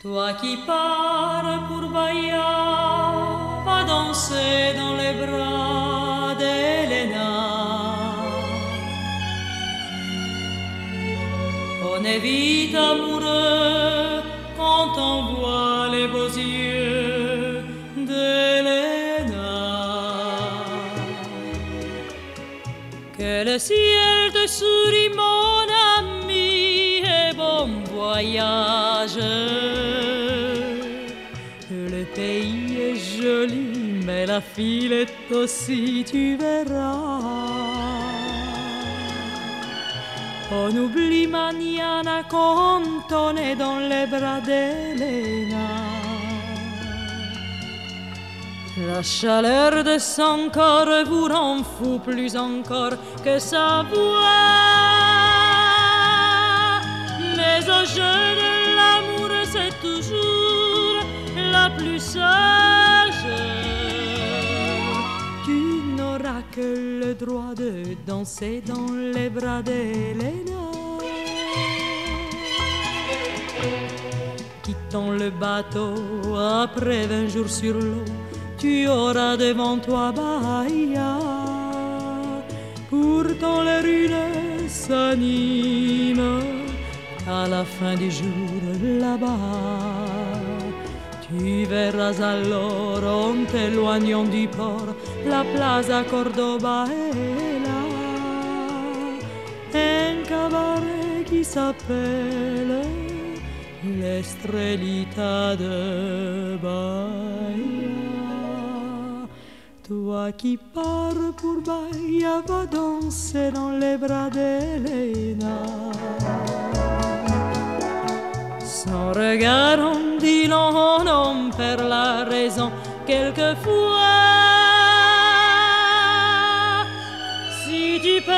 Toi qui pars pour Bahia, va danser dans les bras d'Elena. On est vite amoureux quand on voit les beaux yeux d'Elena. Que le ciel te sourit, mais la fille est aussi, tu verras. On oublie Magnana quand on est dans les bras d'Elena. La chaleur de son corps vous rend fou plus encore que sa voix. Mais au jeu de l'amour, c'est toujours la plus sage. Droit de danser dans les bras d'Elena. Quittant le bateau après vingt jours sur l'eau, tu auras devant toi Bahia. Pourtant les ruines s'animent à la fin du jour là-bas. Tu verras alors en t'éloignant du port la plaza Cordoba est là. Un cabaret qui s'appelle l'Estrellita de Bahia. Toi qui pars pour Bahia, va danser dans les bras d'Elena. Son regard on dit non, on perd la raison quelquefois. Si tu peux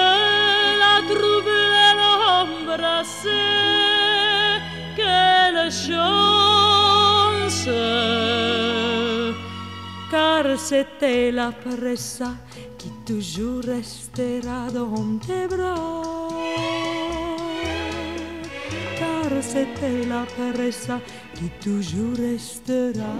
la troubler, l'embrasser, quelle chance! Car c'était la pressa qui toujours restera dans tes bras c'était la pressa qui toujours restera